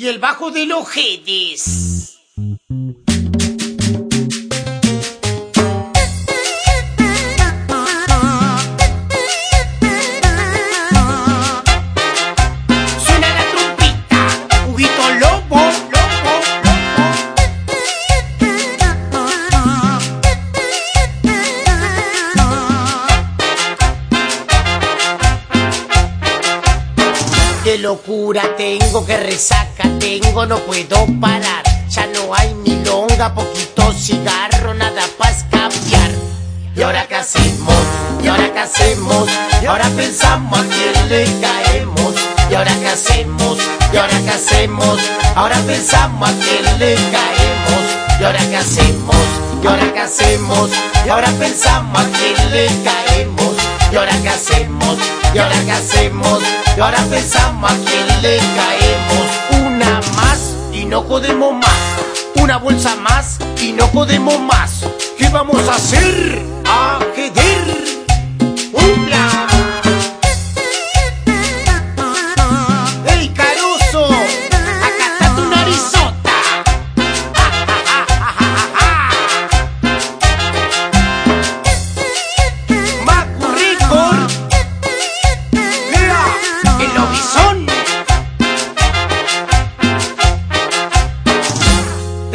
y el bajo de los jedes. Qué locura tengo, que resaca tengo, no puedo parar. Ya no hay milonga, poquito cigarro, nada para escapear. ¿Y ahora qué hacemos? ¿Y ahora qué hacemos? ¿Y ahora pensamos a quién le caemos? ¿Y ahora qué hacemos? ¿Y ahora qué hacemos? Ahora pensamos a quién le caemos. ¿Y ahora qué hacemos? ¿Y ahora qué hacemos? Y ahora pensamos a quién le caemos. ¿Y ahora qué hacemos? ¿Y ahora qué hacemos? Y ahora pensamos a quién le caemos. Una más y no podemos más. Una bolsa más y no podemos más. ¿Qué vamos a hacer? A querer.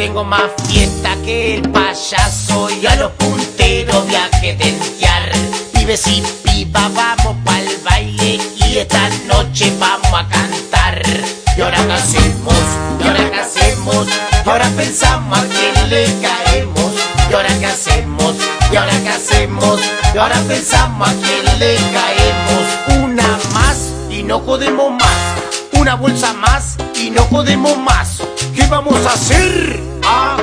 Tengo más fiesta que el payaso y a los punteros viaje dentear. Pibes y piba, vamos pa'l baile y esta noche vamos a cantar. ¿Y ahora qué hacemos? ¿Y ahora qué hacemos? Y ahora pensamos a quién le caemos. ¿Y ahora qué hacemos? ¿Y ahora qué hacemos? Y ahora pensamos a quién le caemos. Una más y no podemos más. Una bolsa más y no podemos más. ¿Qué vamos a hacer? A.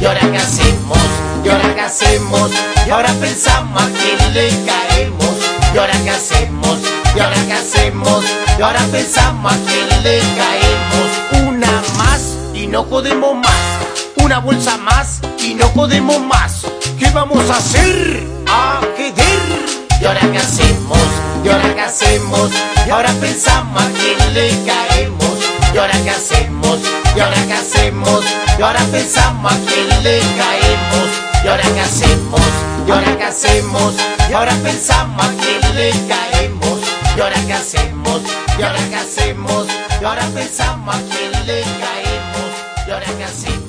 ¿Y ahora qué hacemos? ¿Y ahora qué hacemos? Y ahora pensamos a quién le caemos. ¿Y ahora qué hacemos? ¿Y ahora qué hacemos? Y ahora pensamos a quién le caemos. Una más y no podemos más. Una bolsa más y no podemos más. ¿Qué vamos a hacer? A. ¿Y ahora qué hacemos? ¿Y ahora qué hacemos? Y ahora pensamos a quién le caemos. ¿Y ahora qué hacemos? ¿Y ahora qué hacemos? Y ahora pensamos a quién le caemos. ¿Y ahora qué hacemos? ¿Y ahora qué hacemos? Y ahora pensamos a quién le caemos. ¿Y ahora qué hacemos? ¿Y ahora qué hacemos? Y ahora pensamos a quién le caemos. ¿Y ahora qué hacemos?